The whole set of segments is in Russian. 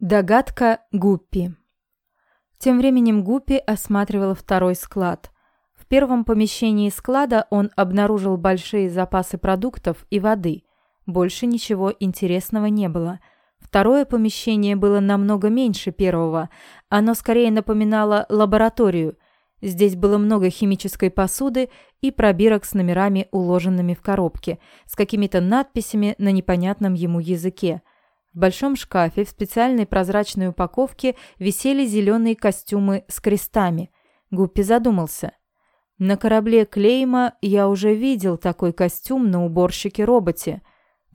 Догадка Гуппи. Тем временем Гуппи осматривал второй склад. В первом помещении склада он обнаружил большие запасы продуктов и воды. Больше ничего интересного не было. Второе помещение было намного меньше первого. Оно скорее напоминало лабораторию. Здесь было много химической посуды и пробирок с номерами, уложенными в коробке, с какими-то надписями на непонятном ему языке – в большом шкафе в специальной прозрачной упаковке висели зеленые костюмы с крестами. Гуппи задумался. На корабле Клейма я уже видел такой костюм на уборщике-роботе,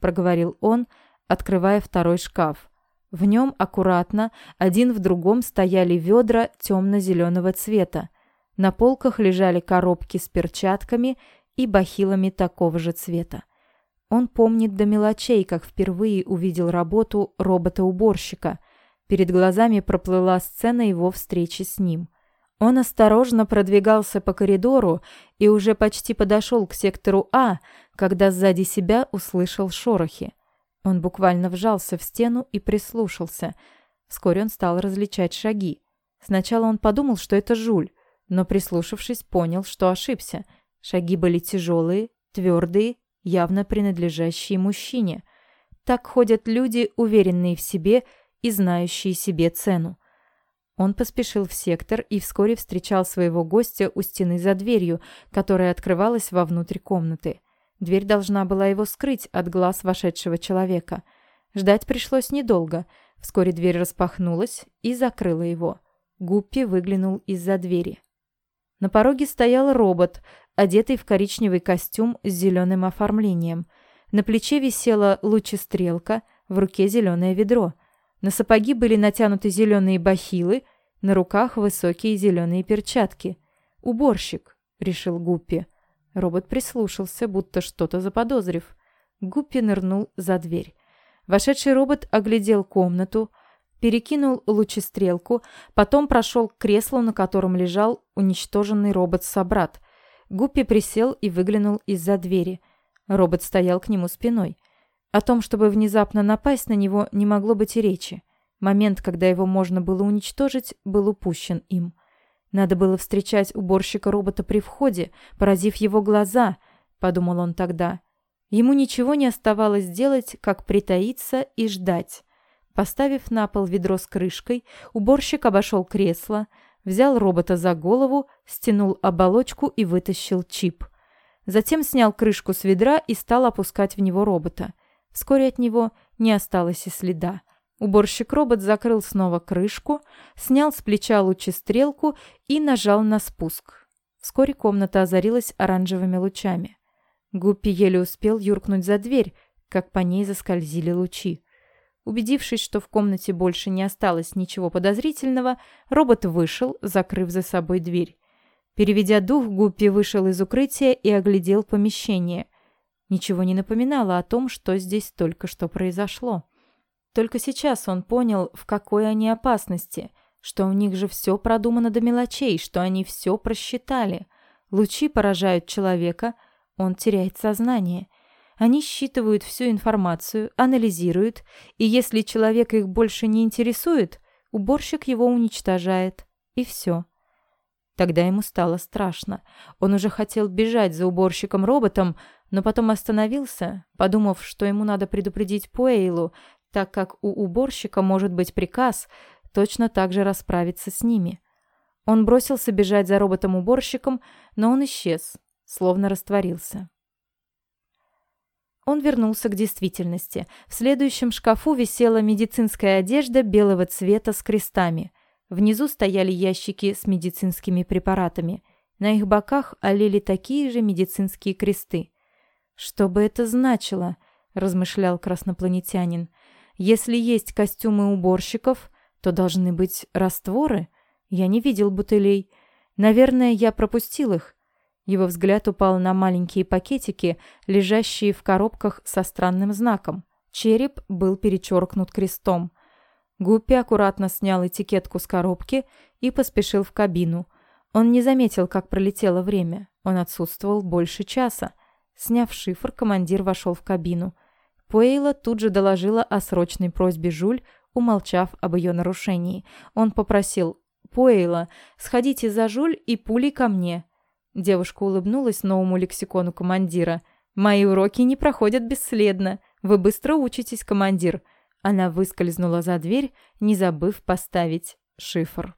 проговорил он, открывая второй шкаф. В нем аккуратно, один в другом стояли ведра темно-зеленого цвета. На полках лежали коробки с перчатками и бахилами такого же цвета. Он помнит до мелочей, как впервые увидел работу робота-уборщика. Перед глазами проплыла сцена его встречи с ним. Он осторожно продвигался по коридору и уже почти подошел к сектору А, когда сзади себя услышал шорохи. Он буквально вжался в стену и прислушался. Вскоре он стал различать шаги. Сначала он подумал, что это Жуль, но прислушавшись, понял, что ошибся. Шаги были тяжелые, твердые явно принадлежащие мужчине. Так ходят люди, уверенные в себе и знающие себе цену. Он поспешил в сектор и вскоре встречал своего гостя у стены за дверью, которая открывалась вовнутрь комнаты. Дверь должна была его скрыть от глаз вошедшего человека. Ждать пришлось недолго. Вскоре дверь распахнулась и закрыла его. Гуппи выглянул из-за двери. На пороге стоял робот, одетый в коричневый костюм с зеленым оформлением. На плече висела лучестрелка, в руке зеленое ведро. На сапоги были натянуты зеленые бахилы, на руках высокие зеленые перчатки. «Уборщик», — решил Гуппи. Робот прислушался, будто что-то заподозрив. Гуппи нырнул за дверь. Вошедший робот оглядел комнату, перекинул лучестрелку, потом прошел к креслу, на котором лежал уничтоженный робот-собрат. Гуппи присел и выглянул из-за двери. Робот стоял к нему спиной. О том, чтобы внезапно напасть на него, не могло быть и речи. Момент, когда его можно было уничтожить, был упущен им. Надо было встречать уборщика-робота при входе, поразив его глаза, подумал он тогда. Ему ничего не оставалось делать, как притаиться и ждать. Поставив на пол ведро с крышкой, уборщик обошел кресло, взял робота за голову, стянул оболочку и вытащил чип. Затем снял крышку с ведра и стал опускать в него робота. Вскоре от него не осталось и следа. Уборщик-робот закрыл снова крышку, снял с плеча лучестрелку и нажал на спуск. Вскоре комната озарилась оранжевыми лучами. Гуппи еле успел юркнуть за дверь, как по ней заскользили лучи. Убедившись, что в комнате больше не осталось ничего подозрительного, робот вышел, закрыв за собой дверь. Переведя дух, Гуппи вышел из укрытия и оглядел помещение. Ничего не напоминало о том, что здесь только что произошло. Только сейчас он понял, в какой они опасности, что у них же все продумано до мелочей, что они все просчитали. Лучи поражают человека, он теряет сознание – они считывают всю информацию, анализируют, и если человек их больше не интересует, уборщик его уничтожает. И все. Тогда ему стало страшно. Он уже хотел бежать за уборщиком-роботом, но потом остановился, подумав, что ему надо предупредить Пуэйлу, так как у уборщика может быть приказ точно так же расправиться с ними. Он бросился бежать за роботом-уборщиком, но он исчез, словно растворился. Он вернулся к действительности. В следующем шкафу висела медицинская одежда белого цвета с крестами. Внизу стояли ящики с медицинскими препаратами. На их боках олели такие же медицинские кресты. «Что бы это значило?» – размышлял краснопланетянин. «Если есть костюмы уборщиков, то должны быть растворы. Я не видел бутылей. Наверное, я пропустил их. Его взгляд упал на маленькие пакетики, лежащие в коробках со странным знаком. Череп был перечеркнут крестом. Гуппи аккуратно снял этикетку с коробки и поспешил в кабину. Он не заметил, как пролетело время. Он отсутствовал больше часа. Сняв шифр, командир вошел в кабину. Пуэйла тут же доложила о срочной просьбе Жуль умолчав об ее нарушении. Он попросил «Пуэйла, сходите за Жуль и пулей ко мне». Девушка улыбнулась новому лексикону командира. «Мои уроки не проходят бесследно. Вы быстро учитесь, командир». Она выскользнула за дверь, не забыв поставить шифр.